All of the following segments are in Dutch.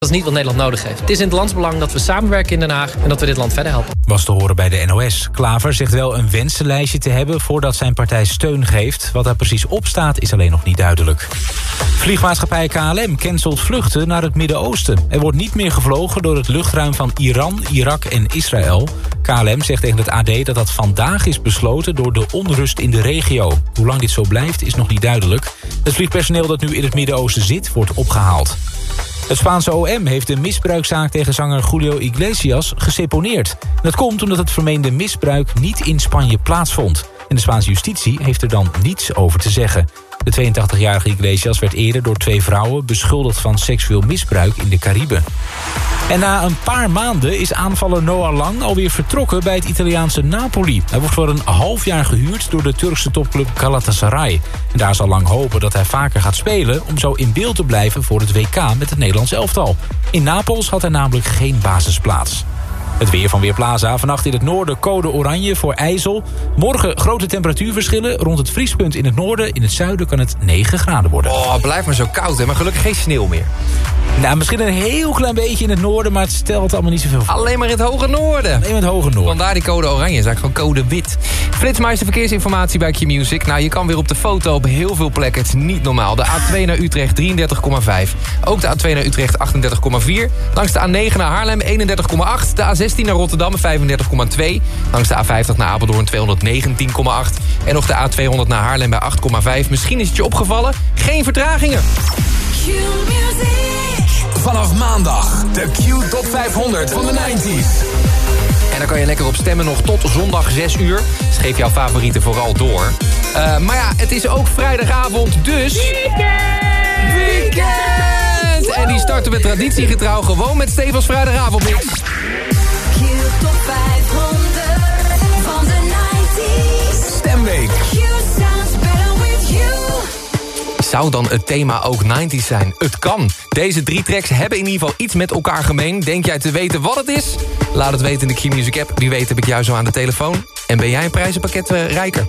Dat is niet wat Nederland nodig heeft. Het is in het landsbelang dat we samenwerken in Den Haag... en dat we dit land verder helpen. Was te horen bij de NOS. Klaver zegt wel een wensenlijstje te hebben... voordat zijn partij steun geeft. Wat daar precies op staat is alleen nog niet duidelijk. Vliegmaatschappij KLM cancelt vluchten naar het Midden-Oosten. Er wordt niet meer gevlogen door het luchtruim van Iran, Irak en Israël. KLM zegt tegen het AD dat dat vandaag is besloten... door de onrust in de regio. Hoe lang dit zo blijft is nog niet duidelijk. Het vliegpersoneel dat nu in het Midden-Oosten zit... wordt opgehaald. Het Spaanse OM heeft de misbruikzaak tegen zanger Julio Iglesias geseponeerd. Dat komt omdat het vermeende misbruik niet in Spanje plaatsvond. En de Spaanse justitie heeft er dan niets over te zeggen. De 82-jarige Iglesias werd eerder door twee vrouwen... beschuldigd van seksueel misbruik in de Cariben. En na een paar maanden is aanvaller Noah Lang alweer vertrokken... bij het Italiaanse Napoli. Hij wordt voor een half jaar gehuurd door de Turkse topclub Galatasaray. En daar zal Lang hopen dat hij vaker gaat spelen... om zo in beeld te blijven voor het WK met het Nederlands elftal. In Napels had hij namelijk geen basisplaats. Het weer van Weerplaza. Vannacht in het noorden code oranje voor IJssel. Morgen grote temperatuurverschillen. Rond het vriespunt in het noorden. In het zuiden kan het 9 graden worden. Oh, blijft maar zo koud, hè. Maar gelukkig geen sneeuw meer. Nou, misschien een heel klein beetje in het noorden, maar het stelt allemaal niet zoveel voor. Alleen maar in het hoge noorden. Alleen in het hoge noorden. Vandaar die code oranje, is eigenlijk gewoon code wit. Flitsmeister verkeersinformatie bij Q-Music. Nou, je kan weer op de foto op heel veel plekken. Het is niet normaal. De A2 naar Utrecht 33,5. Ook de A2 naar Utrecht 38,4. Langs de A9 naar Haarlem 31,8. De A16 naar Rotterdam 35,2. Langs de A50 naar Apeldoorn 219,8. En nog de A200 naar Haarlem bij 8,5. Misschien is het je opgevallen. Geen vertragingen. Vanaf maandag de Q Top 500 van de 90s. En daar kan je lekker op stemmen nog tot zondag 6 uur. Dus geef jouw favorieten vooral door. Uh, maar ja, het is ook vrijdagavond, dus... Weekend! Weekend! En die starten we traditiegetrouw gewoon met Stevens vrijdagavondmix. Top 500 van de 90s. Stemweek. Zou dan het thema ook 90s zijn? Het kan. Deze drie tracks hebben in ieder geval iets met elkaar gemeen. Denk jij te weten wat het is? Laat het weten in de Q-Music app. Wie weet heb ik jou zo aan de telefoon. En ben jij een prijzenpakket uh, rijker?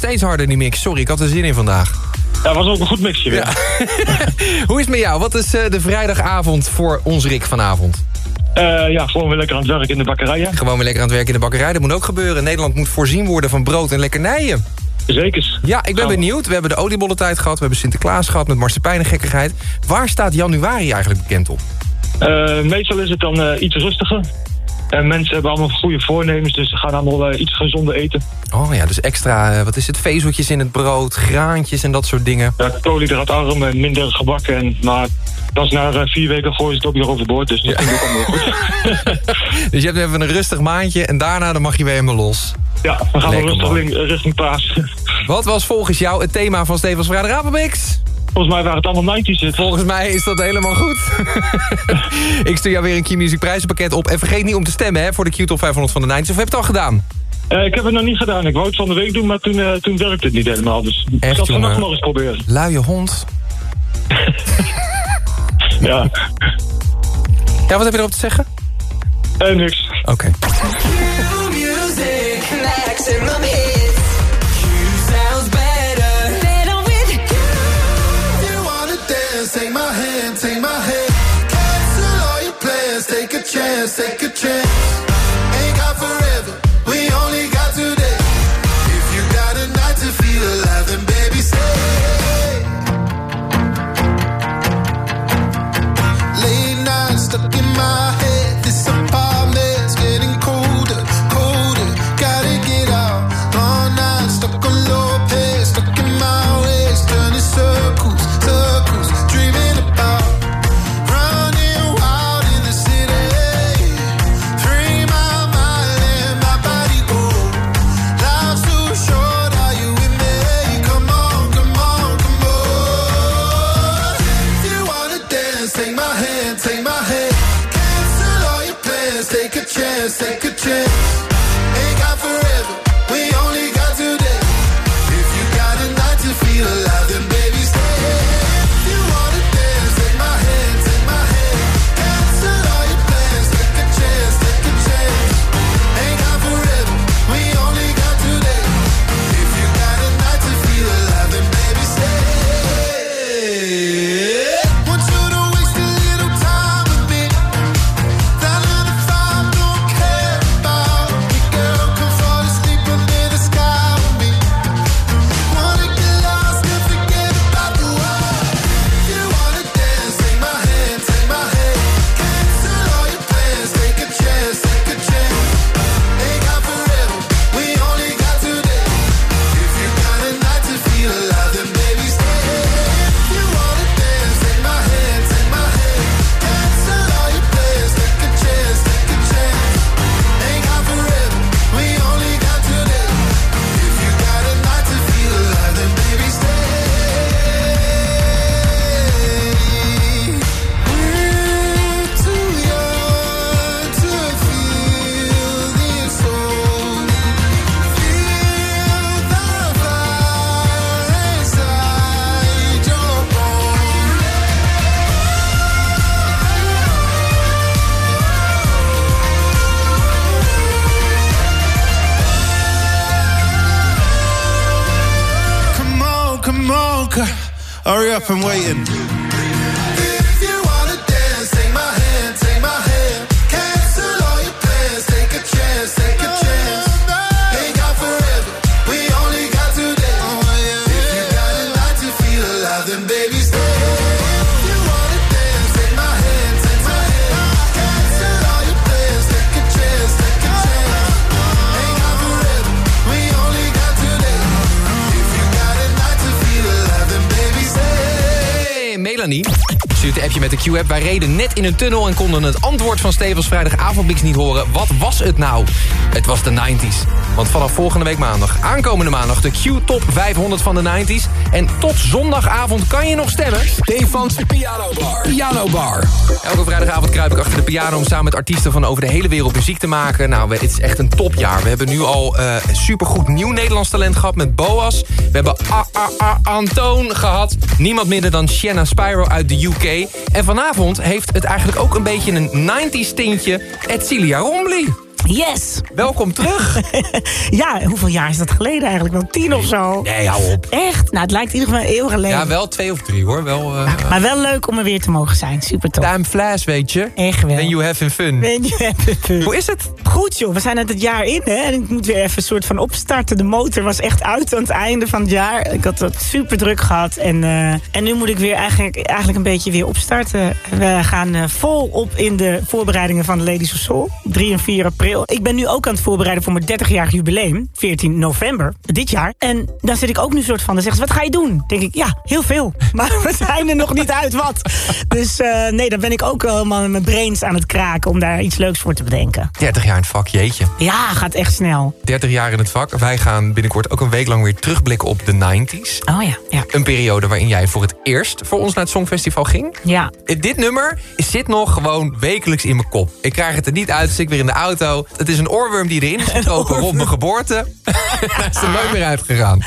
Steeds harder, die mix. Sorry, ik had er zin in vandaag. Ja, was ook een goed mixje weer. Hoe is het met jou? Wat is eh, de vrijdagavond voor ons Rick vanavond? Eh, ja, gewoon weer lekker aan het werk in de bakkerijen. Gewoon weer lekker aan het werk in de bakkerij. Dat moet ook gebeuren. Nederland moet voorzien worden van brood en lekkernijen. Zekers. Ja, ik ben Gaan benieuwd. We hebben de oliebollentijd gehad. We hebben Sinterklaas gehad met marsepein en gekkigheid. Waar staat januari eigenlijk bekend op? Eh, meestal is het dan iets rustiger. En mensen hebben allemaal goede voornemens, dus ze gaan allemaal eh, iets gezonder eten. Oh ja, dus extra, eh, wat is het, vezeltjes in het brood, graantjes en dat soort dingen. Ja, koolhydraatarm en minder gebakken. En, maar pas na eh, vier weken gooien ze het ook weer overboord, dus dat vind ik allemaal goed. Dus je hebt even een rustig maandje en daarna dan mag je weer helemaal los. ja, we gaan Lekker, rustig man. richting paas. Wat was volgens jou het thema van Stevens Vrijdag Rapenmix? Volgens mij waren het allemaal 90's. Het. Volgens mij is dat helemaal goed. ik stuur jou weer een Q-Music prijzenpakket op. En vergeet niet om te stemmen hè, voor de Q-top 500 van de 90's. Of heb je het al gedaan? Eh, ik heb het nog niet gedaan. Ik wou het van de week doen, maar toen, eh, toen werkte het niet helemaal. Dus ik zal het vannacht nog eens proberen. Luie hond. Ja, Ja, wat heb je erop te zeggen? eh, niks. Oké. Music, take a chance. Q-app. Wij reden net in een tunnel en konden het antwoord van Stevens vrijdagavondmix niet horen. Wat was het nou? Het was de 90s. Want vanaf volgende week maandag, aankomende maandag... de Q-top 500 van de 90s. En tot zondagavond kan je nog stemmen. Stefans Piano Bar. Piano Bar. Elke vrijdagavond kruip ik achter de piano... om samen met artiesten van over de hele wereld muziek te maken. Nou, we- het is echt een topjaar. We hebben nu al eh supergoed nieuw Nederlands talent gehad met Boas. We hebben A A A Antoon gehad. Niemand minder dan Shanna Spyro uit de UK. En vanavond heeft het eigenlijk ook een beetje een 90s tintje... Edcilia Rombly. Yes! Welkom terug. Ja, hoeveel jaar is dat geleden eigenlijk? Wel tien of zo? Nee, hou op. Echt? Nou, het lijkt in ieder geval eeuwen geleden. Ja, wel twee of drie hoor. Wel, eh Maar wel leuk om er weer te mogen zijn. Super tof. time flies, weet je. Echt wel. When you having fun. Ben je even- Hoe is het? Goed joh, we zijn net het jaar in hè. En ik moet weer even een soort van opstarten. De motor was echt uit aan het einde van het jaar. Ik had het super druk gehad. En, eh, en nu moet ik weer eigenlijk, eigenlijk een beetje weer opstarten. We gaan eh, vol op in de voorbereidingen van Ladies of Soul. 3 en 4 april. Ik ben nu ook aan het voorbereiden voor mijn 30-jarig jubileum. 14 november dit jaar. En dan zit ik ook nu soort van. Dan zeggen ze, wat ga je doen? denk ik, ja, heel veel. Maar we zijn er nog niet uit wat. Dus eh, nee, dan ben ik ook helemaal mijn brains aan het kraken... om daar iets leuks voor te bedenken. 30 jaar in het vak, jeetje. Ja, gaat echt snel. 30 jaar in het vak. Wij gaan binnenkort ook een week lang weer terugblikken op de 90s. Oh ja, ja. Een periode waarin jij voor het eerst voor ons naar het Songfestival ging. Ja, Dit nummer zit nog gewoon wekelijks in mijn kop. Ik krijg het er niet uit, dus ik weer in de auto. Het is een oorworm die erin is gekropen rond mijn geboorte. Hij is er nooit meer uitgegaan.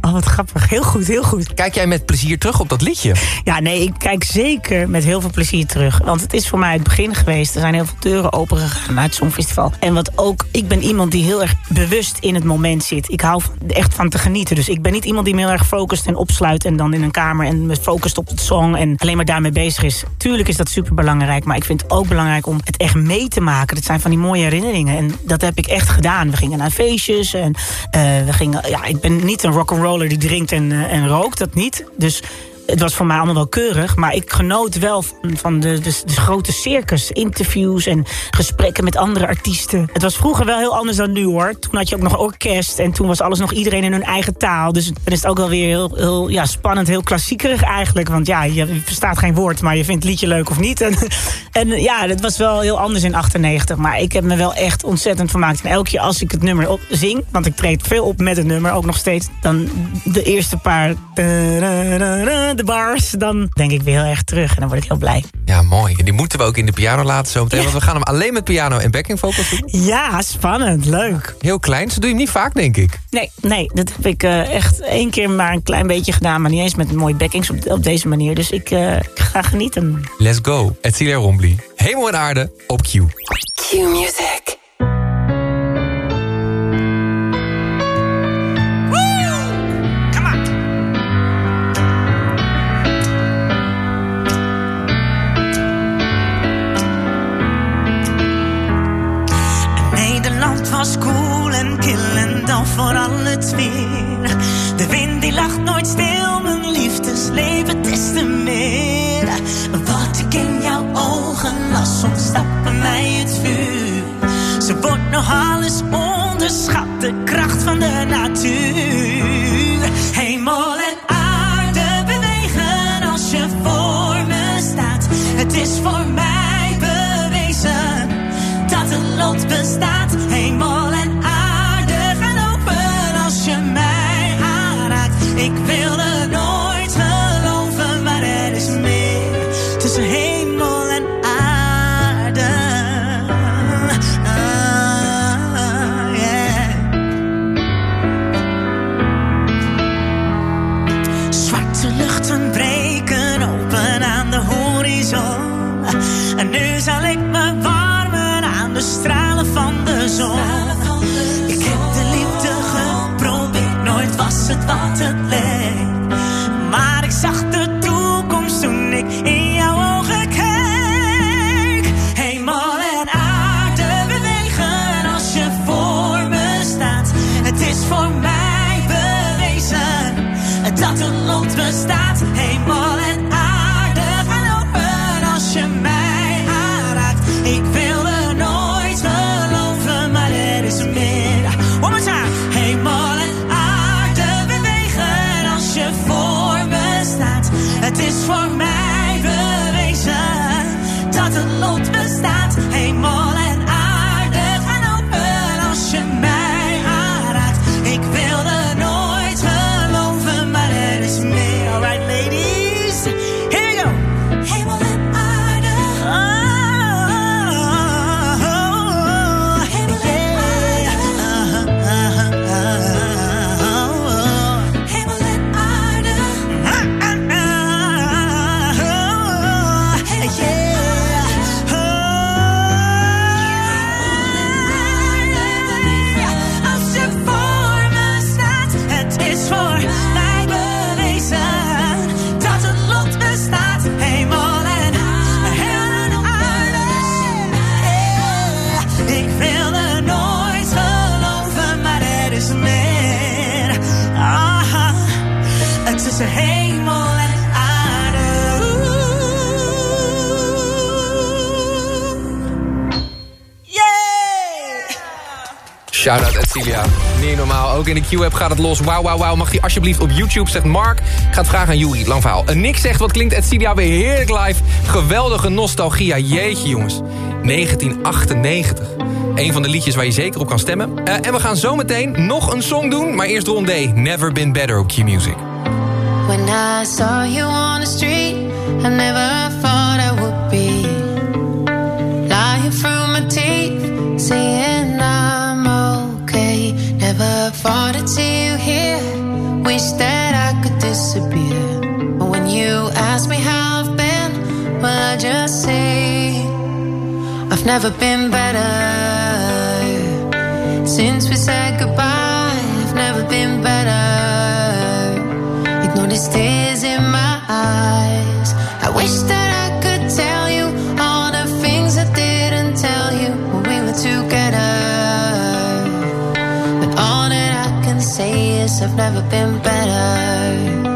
oh, wat grappig. Heel goed, heel goed. Kijk jij met plezier terug op dat liedje? Ja, nee, ik kijk zeker met heel veel plezier terug. Want het is voor mij het begin geweest. Er zijn heel veel deuren opengegaan naar het Songfestival. En wat ook, ik ben iemand die heel erg bewust in het moment zit. Ik hou echt van te genieten. Dus ik ben niet iemand die me heel erg focust en opsluit... en dan in een kamer en me focust op het song... en alleen maar daarmee bezig is. Tuurlijk is dat super belangrijk. Maar ik vind het ook belangrijk om het echt mee te maken. Dat zijn van die mooie herinneringen. En dat heb ik echt gedaan. We gingen naar feestjes en eh, we gingen... Ja, ik ben niet een rock'n'roller die drinkt en, eh, en rookt. Dat niet. Dus het was voor mij allemaal wel keurig, maar ik genoot wel van, de, de, de grote circus. Interviews en gesprekken met andere artiesten. Het was vroeger wel heel anders dan nu hoor. Toen had je ook nog orkest en toen was alles nog iedereen in hun eigen taal. Dus dan is het ook wel weer heel, heel ja, spannend, heel klassiekerig eigenlijk. Want ja, je verstaat geen woord, maar je vindt het liedje leuk of niet. En, en ja, dat was wel heel anders in 98. Maar ik heb me wel echt ontzettend vermaakt. En elke keer als ik het nummer op zing, want ik treed veel op met het nummer, ook nog steeds. Dan de eerste paar de bars, dan denk ik weer heel erg terug. En dan word ik heel blij. Ja, mooi. En die moeten we ook in de piano laten zometeen. Want we gaan hem alleen met piano en backing vocals doen. Ja, spannend, leuk. Heel klein, zo doe je hem niet vaak, denk ik. Nee, nee, dat heb ik eh, echt één keer maar een klein beetje gedaan. Maar niet eens met mooie backings op, op deze manier. Dus ik, eh, ik ga genieten. Let's go. Edcilia Rombly. Hemel en aarde op Q. Q dan vooral het weer. De wind die lacht nooit stil, mijn liefdesleven des te meer. Wat ik in jouw ogen las, ontsnappen mij het vuur. Ze wordt nog alles onderschat, de kracht van de natuur. Hemel en aarde bewegen als je voor me staat. Het is voor mij bewezen dat het lot bestaat. tussen hemel en aarde. Yeah! Shout out Celia. Niet normaal. Ook in de Q-app gaat het los. Wauw, wauw, wauw. Mag je alsjeblieft op YouTube, zegt Mark. Gaat vragen aan Juri. Lang verhaal. En niks zegt, wat klinkt Edcilia weer heerlijk live. Geweldige nostalgia. Jeetje, jongens. 1998. Een van de liedjes waar je zeker op kan stemmen. Eh, en we gaan zometeen nog een song doen. Maar eerst Ronde D. Never Been Better op Q-Music. I saw you on the street, I never thought I would be lying through my teeth, saying I'm okay. Never thought I'd see you here. Wish that I could disappear. But when you ask me how I've been, well I just say I've never been better since we said goodbye. I've never been better stares in my eyes. I wish that I could tell you all the things I didn't tell you when we were together. But all that I can say is I've never been better.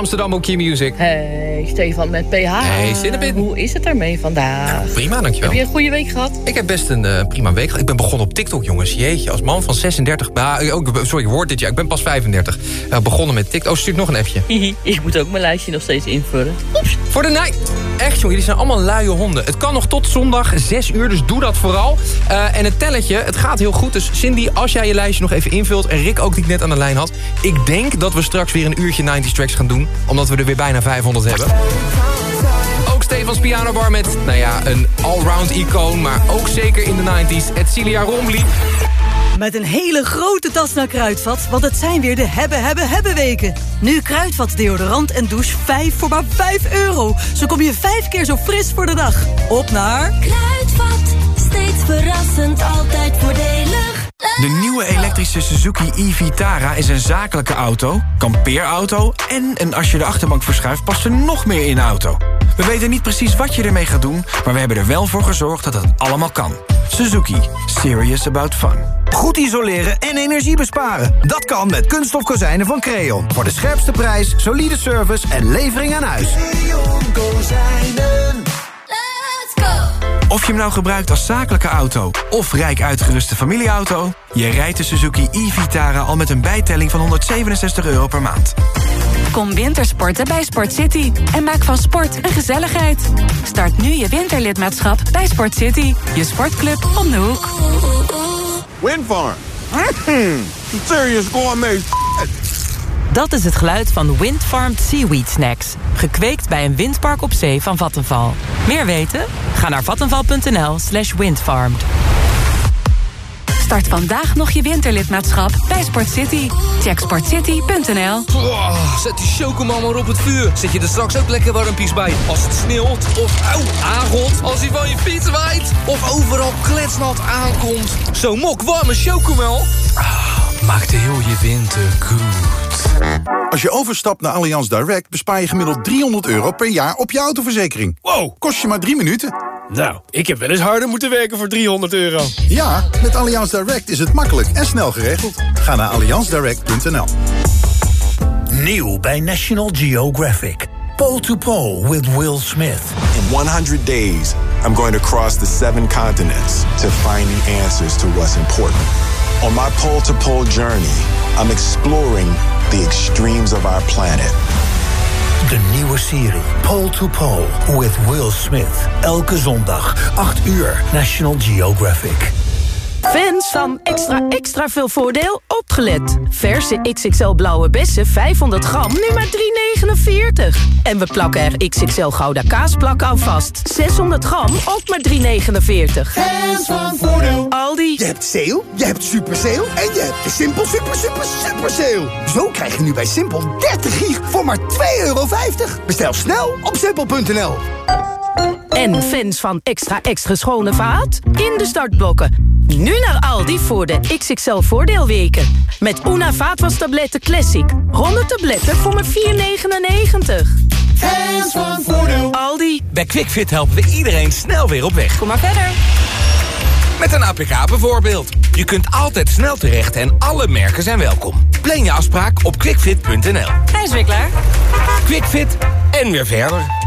Amsterdam op Key Music. Hey, Stefan met PH. Hey, Cinnabon. Hoe is het ermee vandaag? Prima, dankjewel. Heb je een goede week gehad? Ik heb best een eh, prima week gehad. Ik ben begonnen op TikTok, jongens. Jeetje, als man van 36... bah, ook, sorry, ik word dit jaar. Ik ben pas 35. Eh, begonnen met TikTok. Oh, stuur nog een appje. Ik moet ook mijn lijstje nog steeds invullen. Oeps. Voor de night. Echt, jongen, jullie zijn allemaal luie honden. Het kan nog tot zondag 6 uur, dus doe dat vooral. Eh, en het telletje, het gaat heel goed. Dus Cindy, als jij je lijstje nog even invult... en Rick ook, die ik net aan de lijn had... ik denk dat we straks weer een uurtje 90s tracks gaan doen... omdat we er weer bijna 500 hebben. Ook Stefans pianobar met, nou ja, een allround icoon... maar ook zeker in de 90s, Edcilia Rombly. Met een hele grote tas naar Kruidvat, want het zijn weer de hebben, hebben, hebben weken. Nu Kruidvat deodorant en douche 5 voor maar 5 euro. Zo kom je vijf keer zo fris voor de dag. Op naar... Kruidvat, steeds verrassend, altijd voordelig. De nieuwe elektrische Suzuki e-Vitara is een zakelijke auto, kampeerauto... en een als je de achterbank verschuift past er nog meer in de auto. We weten niet precies wat je ermee gaat doen... maar we hebben er wel voor gezorgd dat het allemaal kan. Suzuki. Serious about fun. Goed isoleren en energie besparen. Dat kan met kunststof kozijnen van Creon. Voor de scherpste prijs, solide service en levering aan huis. Let's go! Of je hem nou gebruikt als zakelijke auto of rijk uitgeruste familieauto... je rijdt de Suzuki e-Vitara al met een bijtelling van 167 euro per maand. Kom wintersporten bij Sport City en maak van sport een gezelligheid. Start nu je winterlidmaatschap bij Sport City, je sportclub om de hoek. Windfarm. Mm, serious gourmet Dat is het geluid van Windfarmed Seaweed Snacks. Gekweekt bij een windpark op zee van Vattenval. Meer weten? Ga naar vattenval.nl slash windfarmed. Start vandaag nog je winterlidmaatschap bij Sport City. Check sportcity.nl. Oh, zet die chocomel maar op het vuur. Zet je er straks ook lekker warmpies bij. Als het sneeuwt of auw, aangot. Als hij van je fiets waait. Of overal kletsnat aankomt. Zo'n mok warme chocomel. Maakt heel je winter goed. Als je overstapt naar Allianz Direct bespaar je gemiddeld 300 euro per jaar op je autoverzekering. Wow, kost je maar drie minuten. Nou, ik heb wel eens harder moeten werken voor 300 euro. Ja, met Allianz Direct is het makkelijk en snel geregeld. Ga naar allianzdirect.nl Nieuw bij National Geographic. Pole to Pole with Will Smith. In 100 days, I'm going to cross the seven continents to find the answers to what's important. On my pole to pole journey, I'm exploring the extremes of our planet. De nieuwe serie Pole to Pole with Will Smith. Elke zondag, 8 uur, National Geographic. Fans van extra extra veel voordeel opgelet. Verse XXL blauwe bessen 500 gram, nu maar 3,49. En we plakken er XXL gouda kaasplak aan vast. 600 gram, ook maar 3,49. Fans van voordeel. Aldi. Je hebt sale, je hebt super sale en je hebt de Simpel super super super sale. Zo krijg je nu bij Simpel 30 gig voor maar 2,50 euro. Bestel snel op simpel.nl. En fans van extra extra schone vaat? In de startblokken. Nu naar Aldi voor de XXL voordeelweken. Met Una vaatwastabletten Classic. 100 tabletten voor maar 4,99. Fans van voordeel. Aldi. Bij QuickFit helpen we iedereen snel weer op weg. Kom maar verder. Met een APK bijvoorbeeld. Je kunt altijd snel terecht en alle merken zijn welkom. Plan je afspraak op quickfit.nl. Hij is weer klaar. QuickFit en weer verder.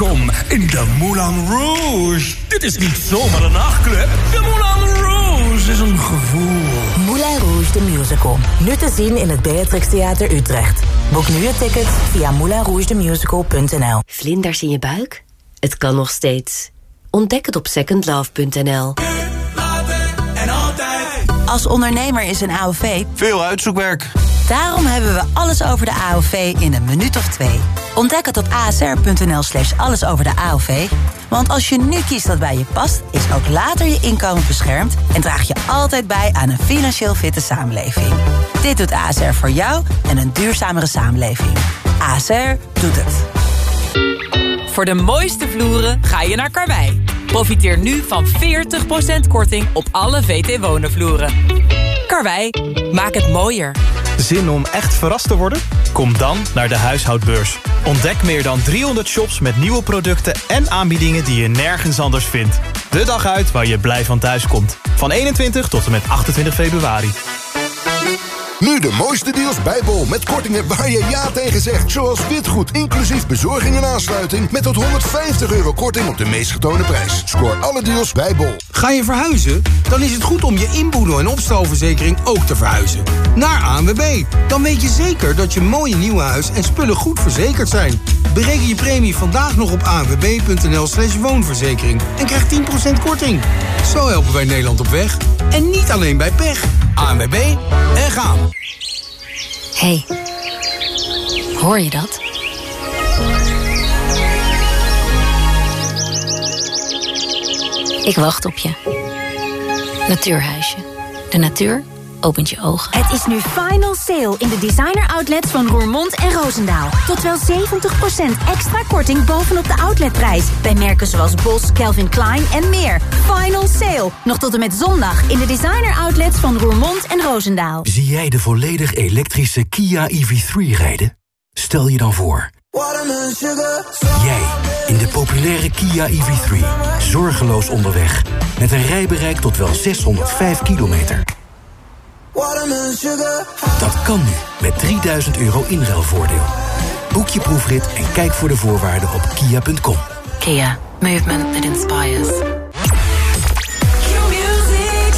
Welkom in de Moulin Rouge. Dit is niet zomaar een nachtclub. De Moulin Rouge is een gevoel. Moulin Rouge de Musical. Nu te zien in het Beatrix Theater Utrecht. Boek nu je ticket via moulinrougedemusical.nl Vlinders in je buik? Het kan nog steeds. Ontdek het op secondlove.nl. Als ondernemer is een AOV Veel uitzoekwerk. Daarom hebben we alles over de AOV in een minuut of twee. Ontdek het op asr.nl slash alles over de AOV. Want als je nu kiest wat bij je past, is ook later je inkomen beschermd... en draag je altijd bij aan een financieel fitte samenleving. Dit doet ASR voor jou en een duurzamere samenleving. ASR doet het. Voor de mooiste vloeren ga je naar Karwei. Profiteer nu van 40% korting op alle VT Wonen vloeren. Karwei, maak het mooier. Zin om echt verrast te worden? Kom dan naar de huishoudbeurs. Ontdek meer dan 300 shops met nieuwe producten en aanbiedingen die je nergens anders vindt. De dag uit waar je blij van thuis komt. Van 21 tot en met 28 februari. Nu de mooiste deals bij Bol met kortingen waar je ja tegen zegt. Zoals witgoed, inclusief bezorging en aansluiting... met tot 150 euro korting op de meest getoonde prijs. Scoor alle deals bij Bol. Ga je verhuizen? Dan is het goed om je inboedel- en opstalverzekering ook te verhuizen. Naar ANWB. Dan weet je zeker dat je mooie nieuwe huis en spullen goed verzekerd zijn. Bereken je premie vandaag nog op anwb.nl slash woonverzekering. En krijg 10% korting. Zo helpen wij Nederland op weg. En niet alleen bij pech. ANWB en gaan. hey, hoor je dat? Ik wacht op je. Natuurhuisje. De natuur opent je ogen. Het is nu final sale in de designer outlets van Roermond en Roosendaal. Tot wel 70% extra korting bovenop de outletprijs. Bij merken zoals Bos, Calvin Klein en meer. Final sale. Nog tot en met zondag in de designer outlets van Roermond en Roosendaal. Zie jij de volledig elektrische Kia EV3 rijden? Stel je dan voor. Jij in de populaire Kia EV3. Zorgeloos onderweg. Met een rijbereik tot wel 605 kilometer. Dat kan nu met 3000 euro inruilvoordeel. Boek je proefrit en kijk voor de voorwaarden op kia.com. Kia. Movement that inspires.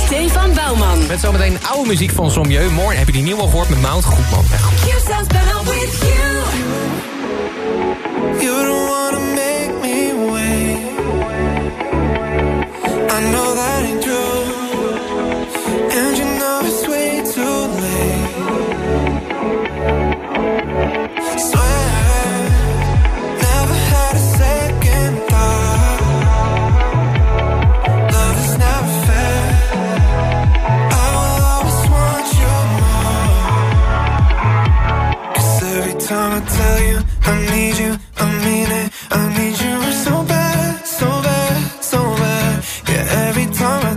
Stefan Bouwman. Met zometeen oude muziek van Sommieu. Morgen heb je die nieuwe al gehoord met Mount. Goed man, echt goed. You sounds better with you. You don't wanna make me wait. I know that time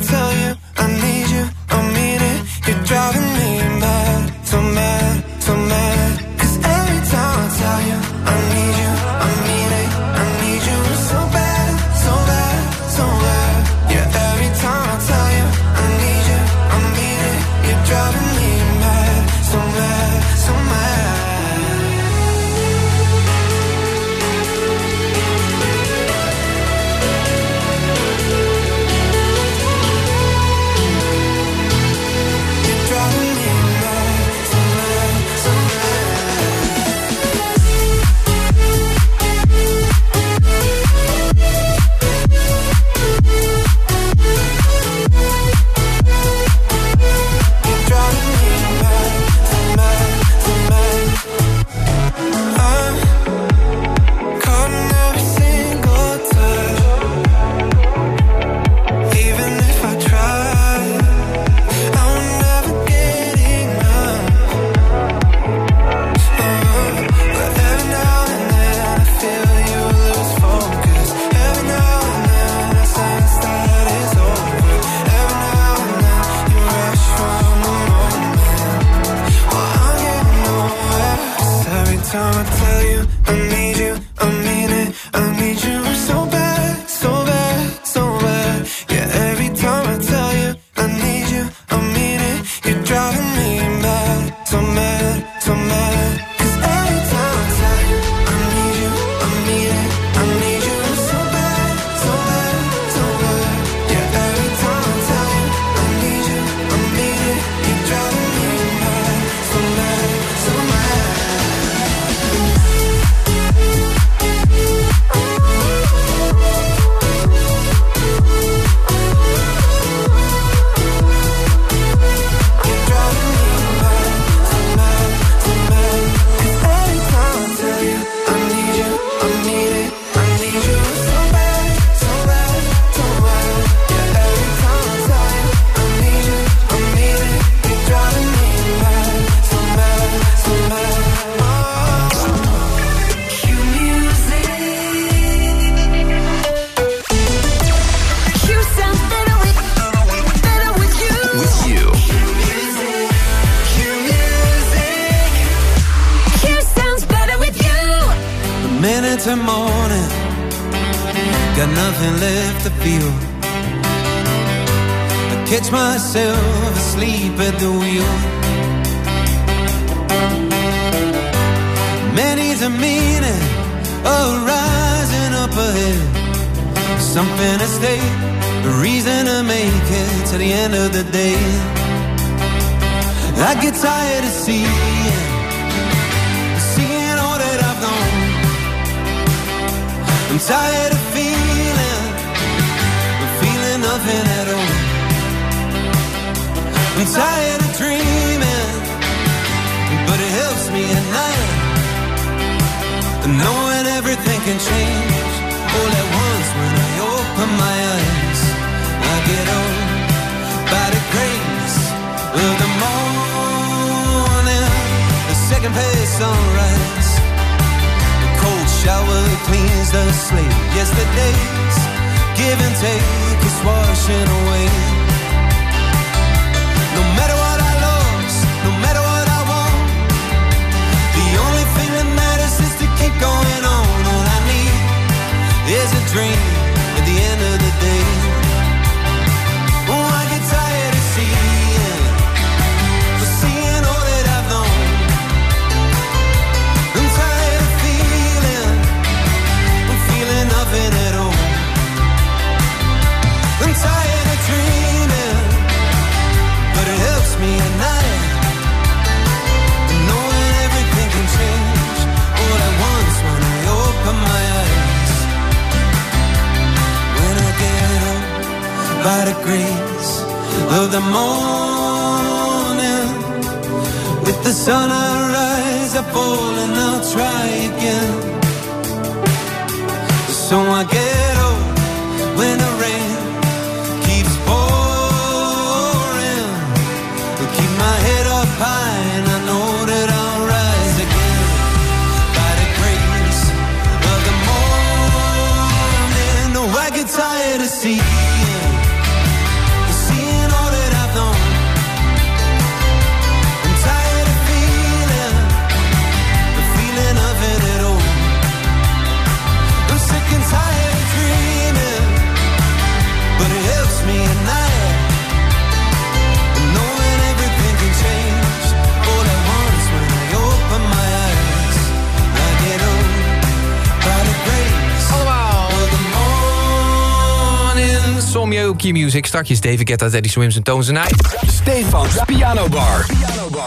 strakjes David Guetta, Teddy Swims en Tones and I. Stefans Piano Bar.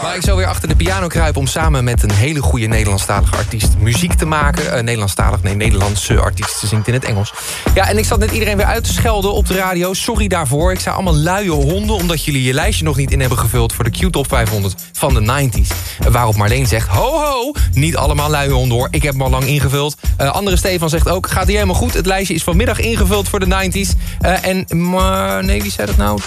Waar ik zo weer achter de piano kruip om samen met een hele goede Nederlandstalige artiest muziek te maken. Eh, Nederlandstalig, nee, Nederlandse artiest. Ze zingt in het Engels. Ja, en ik zat net iedereen weer uit te schelden op de radio. Sorry daarvoor. Ik zei allemaal luie honden, omdat jullie je lijstje nog niet in hebben gevuld voor de Q-top 500 van de 90s. Eh, Waarop Marleen zegt, ho ho, niet allemaal luie honden hoor. Ik heb hem al lang ingevuld. Eh, andere Stefan zegt ook, gaat hij helemaal goed. Het lijstje is vanmiddag ingevuld voor de 90s. Eh, en, maar, nee, wie zei dat nou?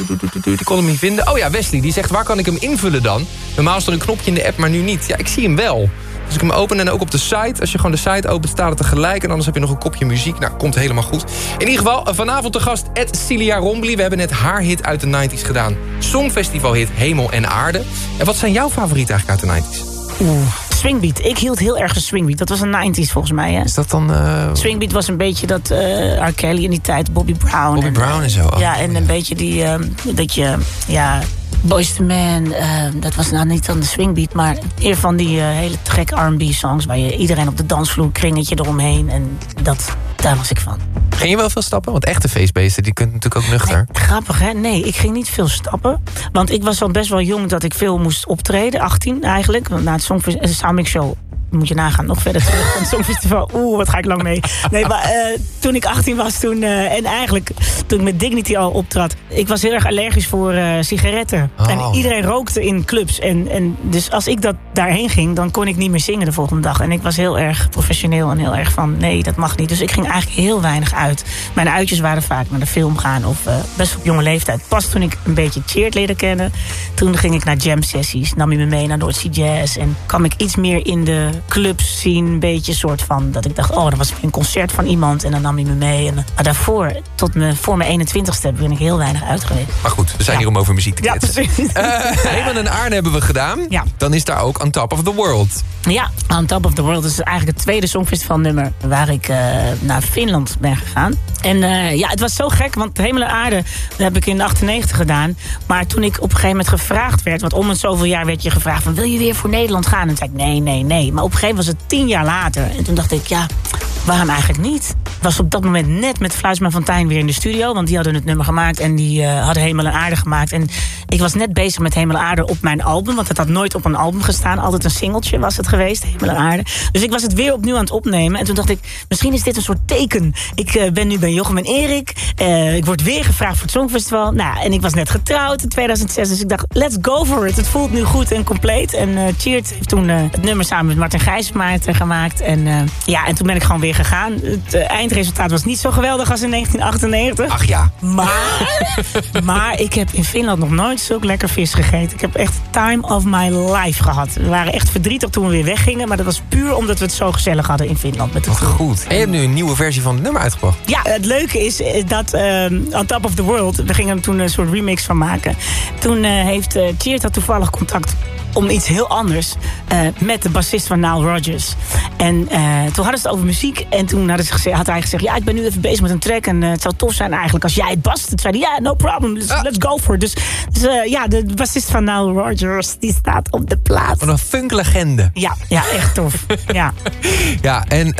Ik kon hem niet vinden. Oh ja, Wesley, die zegt, waar kan ik hem invullen dan? Normaal is er een knopje in de app, maar nu niet. Ja, ik zie hem wel. Dus ik hem open en ook op de site. Als je gewoon de site opent, staat het tegelijk. En anders heb je nog een kopje muziek. Nou, komt helemaal goed. In ieder geval, eh, vanavond de gast Ed Cilia Rombly. We hebben net haar hit uit de 90s gedaan. Songfestival hit Hemel en Aarde. En wat zijn jouw favorieten eigenlijk uit de 90s? Oeh, Swingbeat. Ik hield heel erg van Swingbeat. Dat was een 90s volgens mij. Hè? Is dat dan... eh, Swingbeat was een beetje dat uh, R. Kelly in die tijd, Bobby Brown. Bobby Brown en zo. Oh. Ja, en een beetje die, ehm, dat je, ja, Boyz II Man, ehm, dat was nou niet dan de swingbeat, maar eer van die eh, hele trek R&B songs waar je iedereen op de dansvloer kringetje eromheen en dat, daar was ik van. Ging je wel veel stappen? Want echte feestbeesten, die kunnen natuurlijk ook nuchter. Grappig hè? Nee, ik ging niet veel stappen, want ik was al best wel jong dat ik veel moest optreden, 18 eigenlijk, na het Songfestival, Soundmix Show moet je nagaan, nog verder terug van het Songfestival. Oeh, wat ga ik lang mee. Nee, maar uh, toen ik 18 was, toen, uh, en eigenlijk toen ik met Dignity al optrad... ik was heel erg allergisch voor uh, sigaretten. Oh. En iedereen rookte in clubs. En, en dus als ik dat daarheen ging, dan kon ik niet meer zingen de volgende dag. En ik was heel erg professioneel en heel erg van, nee, dat mag niet. Dus ik ging eigenlijk heel weinig uit. Mijn uitjes waren vaak naar de film gaan of best op jonge leeftijd. Pas toen ik een beetje cheert leerde kennen... toen ging ik naar jam sessies, nam je me mee naar Noordzee Jazz... en kwam ik iets meer in de clubs zien. Een beetje soort van dat ik dacht, oh, er was een concert van iemand en dan nam hij me mee. En, maar daarvoor, tot me, voor mijn 21ste, ben ik heel weinig uit geweest. Maar goed, we zijn hier om over muziek te Ja, kletsen. precies. Eh, Hemel en Aarde hebben we gedaan. Ja. Dan is daar ook On Top of the World. Ja, On Top of the World is eigenlijk het tweede Songfestival-nummer waar ik eh, naar Finland ben gegaan. En eh, ja, het was zo gek, want Hemel en Aarde dat heb ik in 98 gedaan. Maar toen ik op een gegeven moment gevraagd werd, want om het zoveel jaar werd je gevraagd van wil je weer voor Nederland gaan? En toen zei ik nee, nee, nee. Maar op een gegeven moment was het tien jaar later. En toen dacht ik, ja, waarom eigenlijk niet? Was op dat moment net met Fluisma Fontijn weer in de studio, want die hadden het nummer gemaakt en die eh, hadden Hemel en Aarde gemaakt. En ik was net bezig met Hemel en Aarde op mijn album, want het had nooit op een album gestaan. Altijd een singeltje was het geweest, Hemel en Aarde. Dus ik was het weer opnieuw aan het opnemen. En toen dacht ik, misschien is dit een soort teken. Ik eh, ben nu bij Jochem en Erik. Eh, ik word weer gevraagd voor het Songfestival. Nou, en ik was net getrouwd in 2006. Dus ik dacht, let's go for it. Het voelt nu goed en compleet. En Cheert heeft toen het nummer samen met Martin Gijsmaat eh, gemaakt. En, ja, en toen ben ik gewoon weer gegaan. Het eh, eindresultaat was niet zo geweldig als in 1998. Ach ja. Maar, maar ik heb in Finland nog nooit zulk lekker vis gegeten. Ik heb echt time of my life gehad. We waren echt verdrietig toen we weer weggingen. Maar dat was puur omdat we het zo gezellig hadden in Finland. Met het goed. En je hebt nu een nieuwe versie van het nummer uitgebracht. ja, het leuke is eh, dat ehm On Top of the World... we gingen er toen een soort remix van maken. Toen eh, heeft uh, Cheert had toevallig contact om iets heel anders eh, met de bassist van Nile Rodgers. En eh, toen hadden ze het over muziek. En toen ze gezegd, had hij gezegd... ja, ik ben nu even bezig met een track... en eh, het zou tof zijn eigenlijk als jij het bast. Toen zei hij, ja, no problem, let's, let's go for it. Dus, dus ja, de bassist van Nile Rodgers... die staat op de plaat. Van een funklegende. Ja, ja, echt tof. ja. Ja, en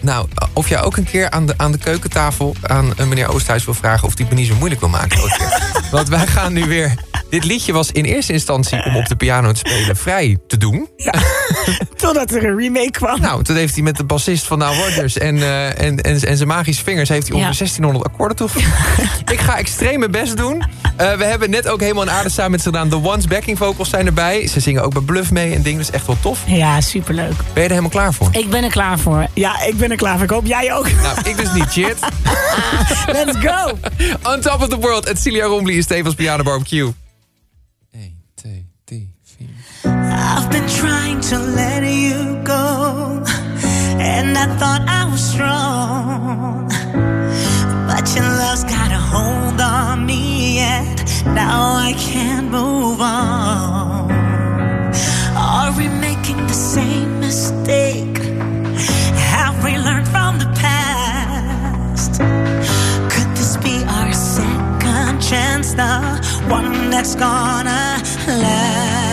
nou, of jij ook een keer aan de, aan de keukentafel aan meneer Oosthuis wil vragen... of hij het me niet zo moeilijk wil maken. Want wij gaan nu weer... Dit liedje was in eerste instantie om op de piano te spelen vrij te doen. Totdat er een remake kwam. Nou, toen heeft hij met de bassist van Nile Rodgers en, eh, en, en, en zijn magische vingers... heeft hij Ja. ongeveer 1600 akkoorden toegevoegd. Ik ga extreem mijn best doen. Eh, we hebben net ook helemaal een aarde samen met ze gedaan. The Ones backing vocals zijn erbij. Ze zingen ook bij Bluff mee en dingen. Dat is echt wel tof. Ja, superleuk. Ben je er helemaal klaar voor? Ik ben er klaar voor. Ja, ik ben er klaar voor. Ik hoop jij ook. Nou, ik dus niet, shit. Let's go. On top of the world, het Celia Rombly is Stevens Piano Barbecue. I've been trying to let you go, and I thought I was strong. But your love's got a hold on me, and now I can't move on. Are we making the same mistake? Have we learned from the past? Could this be our second chance, the one that's gonna last?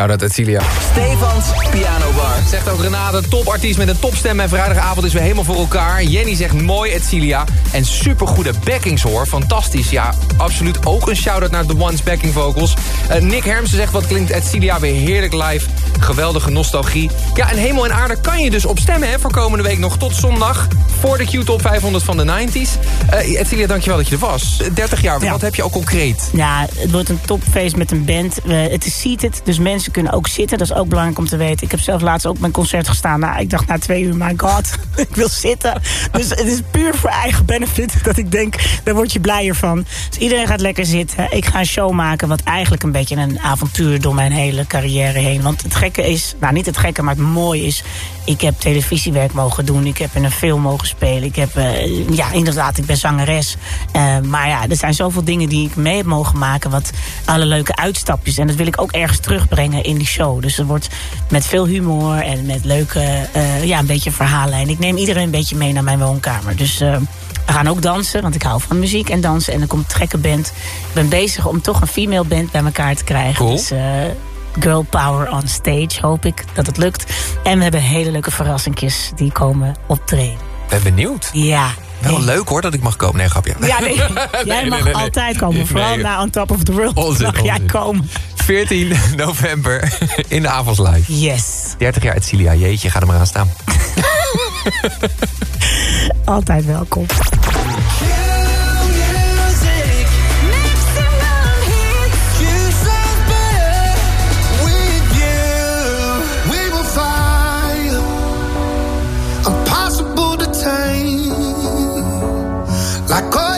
Shout-out Edcilia. Stefans Piano Bar. Zegt ook Renate, topartiest met een topstem en vrijdagavond is weer helemaal voor elkaar. Jenny zegt mooi Edcilia en supergoede backings hoor. Fantastisch, ja, absoluut ook een shout-out naar The One's backing vocals. Eh, Nick Hermsen zegt wat klinkt Edcilia weer heerlijk live. Geweldige nostalgie. Ja, en hemel en aarde kan je dus op stemmen hè, voor komende week nog tot zondag. Voor de Q-top 500 van de 90s. Uh, Edcilia, dankjewel dat je er was. 30 jaar, wat heb je al concreet? Ja, het wordt een topfeest met een band. Het is seated, dus mensen kunnen ook zitten. Dat is ook belangrijk om te weten. Ik heb zelf laatst ook mijn concert gestaan. Nou, ik dacht na twee uur, my god, ik wil zitten. Dus het is puur voor eigen benefit dat ik denk, daar word je blijer van. Dus iedereen gaat lekker zitten. Ik ga een show maken wat eigenlijk een beetje een avontuur door mijn hele carrière heen. Want het gekke is, nou niet het gekke, maar het mooie is... ik heb televisiewerk mogen doen. Ik heb in een film mogen spelen. Ik heb, uh, ja, inderdaad, ik ben zangeres. Uh, maar ja, er zijn zoveel dingen die ik mee heb mogen maken. Wat alle leuke uitstapjes. En dat wil ik ook ergens terugbrengen in die show. Dus er wordt met veel humor en met leuke, uh, ja, een beetje verhalen. En ik neem iedereen een beetje mee naar mijn woonkamer. Dus we gaan ook dansen, want ik hou van muziek en dansen. En er komt een gekke band. Ik ben bezig om toch een female band bij elkaar te krijgen. Cool. Dus, Girl Power on Stage, hoop ik dat het lukt. En we hebben hele leuke verrassingjes die komen optreden. Ben benieuwd. Ja. Wel nee. leuk hoor dat ik mag komen. Nee, grapje. Ja, nee. Jij mag nee, altijd komen. Vooral naar On Top of the World onzin, mag jij komen. 14 november in de Avonds Live. Yes. 30 jaar Edcilia. Jeetje, ga er maar aan staan. altijd welkom. La cosa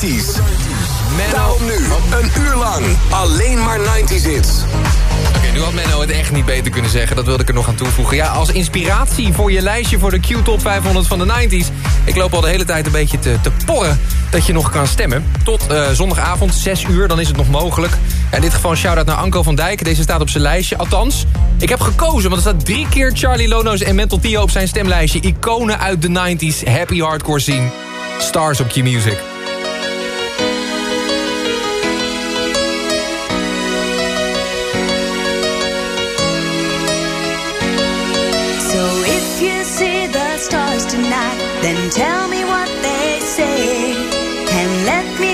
90s. Daarom nu, een uur lang, alleen maar 90s hits. Oké, nu had Menno het echt niet beter kunnen zeggen. Dat wilde ik er nog aan toevoegen. Ja, als inspiratie voor je lijstje voor de Q-top 500 van de 90s. Ik loop al de hele tijd een beetje te, te porren dat je nog kan stemmen. Tot eh, zondagavond, 6 uur, dan is het nog mogelijk. Ja, in dit geval een shout-out naar Anko van Dijk. Deze staat op zijn lijstje. Althans, ik heb gekozen, want er staat drie keer Charlie Lono's en Mental Tio op zijn stemlijstje. Iconen uit de 90s, happy hardcore scene. Stars op Q-Music. Stars tonight, then tell me what they say. And let me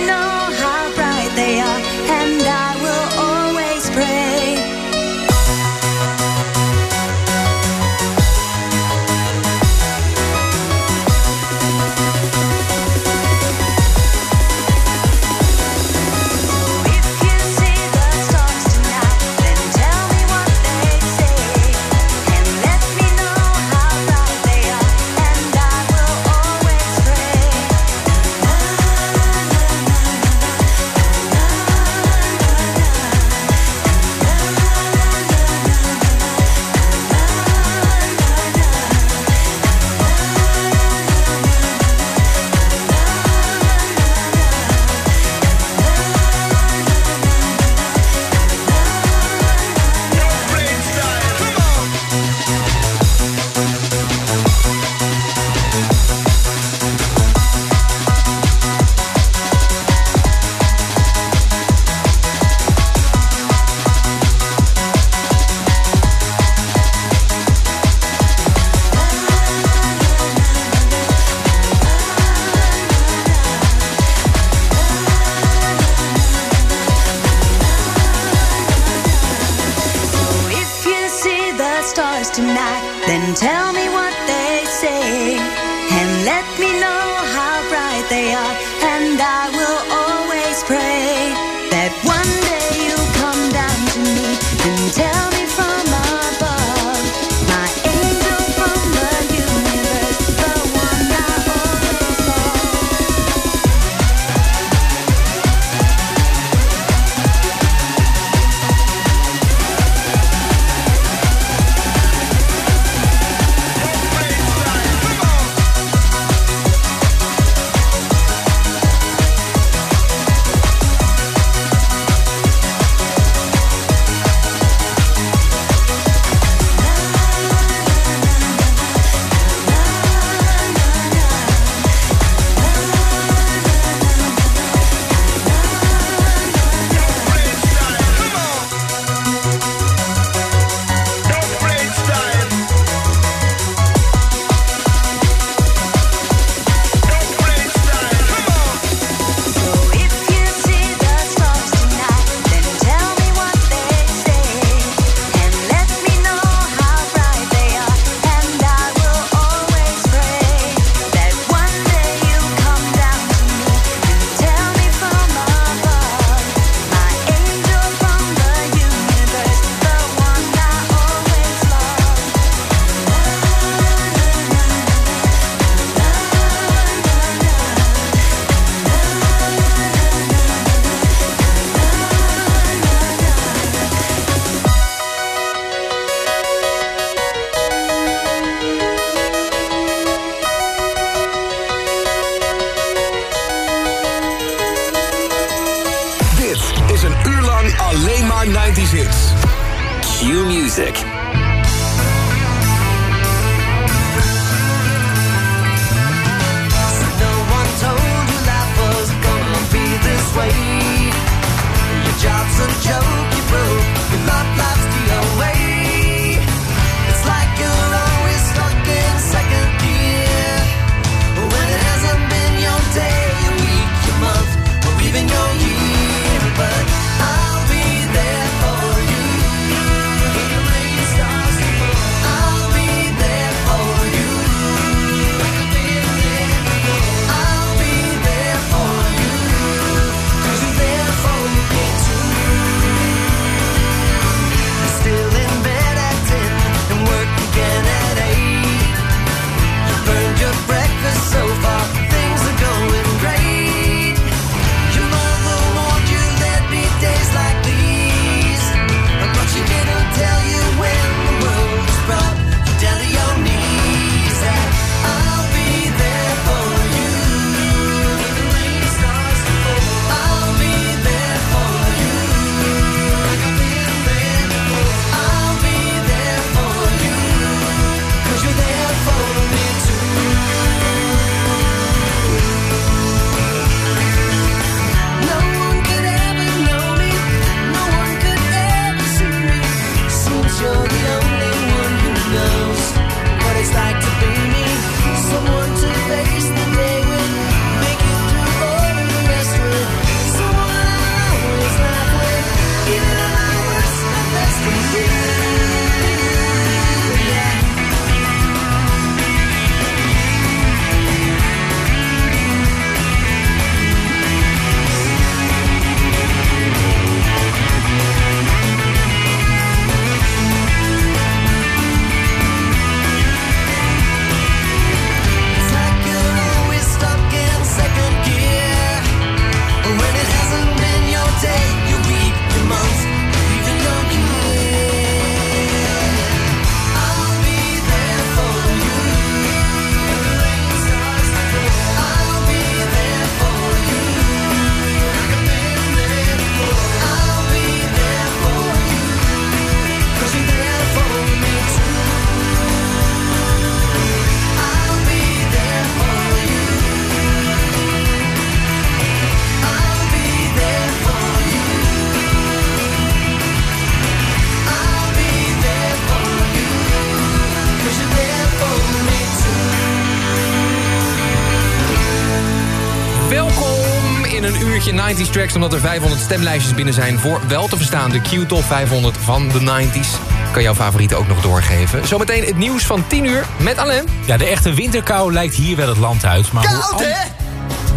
90s tracks... omdat er 500 stemlijstjes binnen zijn voor wel te verstaan... de Q-top 500 van de 90s. Kan jouw favorieten ook nog doorgeven. Zometeen het nieuws van 10 uur met Alain. Ja, de echte winterkou lijkt hier wel het land uit. Maar hoe Koud, hè?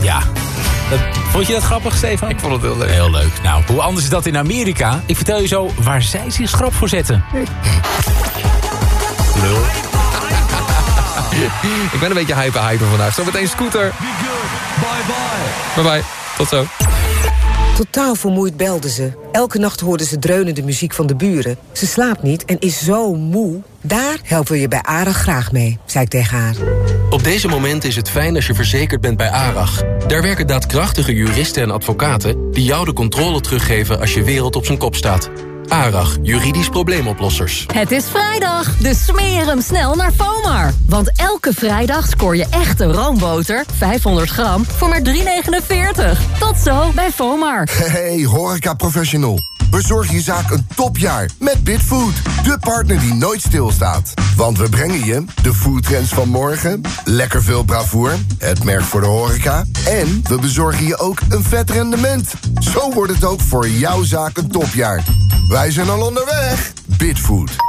Ja. Dat- vond je dat grappig, Stefan? Ik vond het heel leuk. Heel leuk. Nou, hoe anders is dat in Amerika? Ik vertel je zo waar zij zich schrap voor zetten. Lul. Ik ben een beetje hyper-hyper vandaag. Zometeen scooter. Bye bye. Tot zo. Totaal vermoeid belde ze. Elke nacht hoorde ze dreunende muziek van de buren. Ze slaapt niet en is zo moe. Daar helpen we je bij ARA graag mee, zei ik tegen haar. Op deze moment is het fijn als je verzekerd bent bij ARAG. Daar werken daadkrachtige juristen en advocaten... die jou de controle teruggeven als je wereld op zijn kop staat. ARAG, juridisch probleemoplossers. Het is vrijdag, dus smeer hem snel naar FOMAR. Want elke vrijdag scoor je echte roomboter, 500 gram, voor maar 3,49. Tot zo bij FOMAR. Hey, horeca professional. Bezorg je zaak een topjaar met Bitfood. De partner die nooit stilstaat. Want we brengen je de foodtrends van morgen, lekker veel bravoer, het merk voor de horeca... en we bezorgen je ook een vet rendement. Zo wordt het ook voor jouw zaak een topjaar. Wij zijn al onderweg. Bitfood.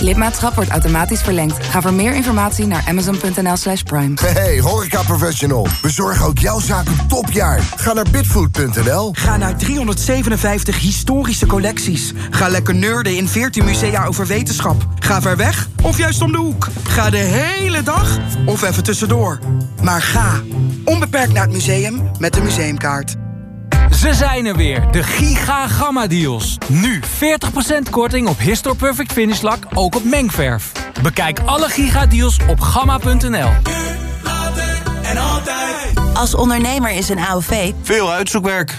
Lidmaatschap wordt automatisch verlengd. Ga voor meer informatie naar amazon.nl slash prime. Hey, horeca professional. Bezorg ook jouw zaak een topjaar. Ga naar bitfood.nl. Ga naar 357 historische collecties. Ga lekker nerden in 14 musea over wetenschap. Ga ver weg of juist om de hoek. Ga de hele dag of even tussendoor. Maar ga onbeperkt naar het museum met de museumkaart. Ze zijn er weer, de Giga Gamma Deals. Nu 40% korting op Histor Perfect Finish Lak, ook op mengverf. Bekijk alle Giga Deals op gamma.nl. En altijd. Als ondernemer is een AOV... Veel uitzoekwerk.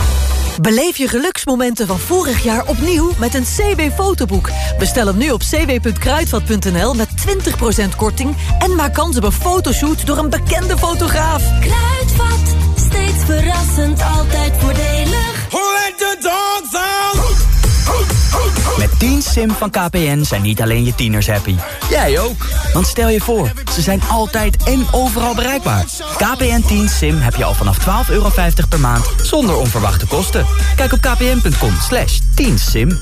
Beleef je geluksmomenten van vorig jaar opnieuw met een CW-fotoboek. Bestel hem nu op cw.kruidvat.nl met 20% korting... en maak kans op een fotoshoot door een bekende fotograaf. Kruidvat, steeds verrassend, altijd voordelig. Let the dogs out! Met 10 Sim van KPN zijn niet alleen je tieners happy. Jij ook. Want stel je voor, ze zijn altijd en overal bereikbaar. KPN 10 Sim heb je al vanaf 12,50 euro per maand zonder onverwachte kosten. Kijk op kpn.com slash 10 Sim.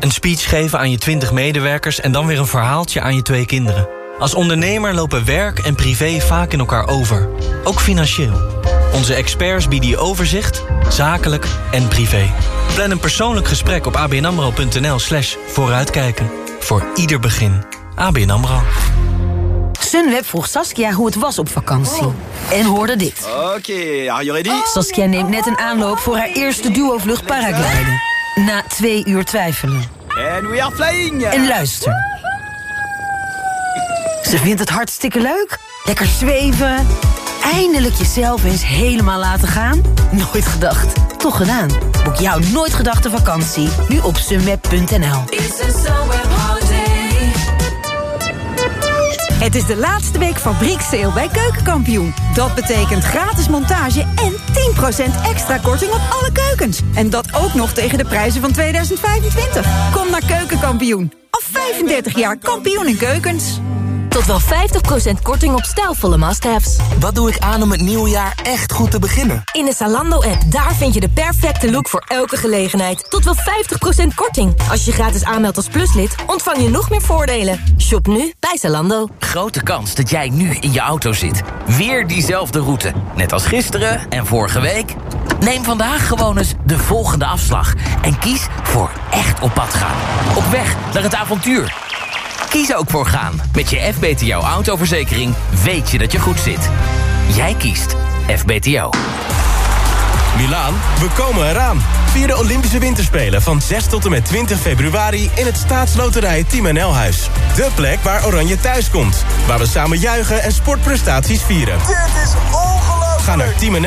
Een speech geven aan je 20 medewerkers en dan weer een verhaaltje aan je twee kinderen. Als ondernemer lopen werk en privé vaak in elkaar over. Ook financieel. Onze experts bieden je overzicht, zakelijk en privé. Plan een persoonlijk gesprek op abnamro.nl slash vooruitkijken. Voor ieder begin. ABN AMRO. Sunweb vroeg Saskia hoe het was op vakantie. En hoorde dit. Oké, are you ready? Saskia neemt net een aanloop voor haar eerste duo-vlucht paragliden. Na twee uur twijfelen. And we are flying! En luister. Ze vindt het hartstikke leuk. Lekker zweven. Eindelijk jezelf eens helemaal laten gaan. Nooit gedacht. Toch gedaan. Boek jouw nooit gedachte vakantie. Nu op sunweb.nl. Het is de laatste week fabrieksteel bij Keukenkampioen. Dat betekent gratis montage en 10% extra korting op alle keukens. En dat ook nog tegen de prijzen van 2025. Kom naar Keukenkampioen. Al 35 jaar kampioen in keukens. Tot wel 50% korting op stijlvolle must-haves. Wat doe ik aan om het nieuwe jaar echt goed te beginnen? In de Zalando-app, daar vind je de perfecte look voor elke gelegenheid. Tot wel 50% korting. Als je gratis aanmeldt als pluslid, ontvang je nog meer voordelen. Shop nu bij Zalando. Grote kans dat jij nu in je auto zit. Weer diezelfde route. Net als gisteren en vorige week. Neem vandaag gewoon eens de volgende afslag. En kies voor echt op pad gaan. Op weg naar het avontuur. Kies ook voor gaan. Met je FBT jouw autoverzekering weet je dat je goed zit. Jij kiest FBTO. Milaan, we komen eraan. Vier de Olympische Winterspelen van 6 tot en met 20 februari... in het staatsloterij Team NL-huis. De plek waar Oranje thuis komt. Waar we samen juichen en sportprestaties vieren. Dit is ongelooflijk! Ga naar teamnl